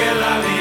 que la vida.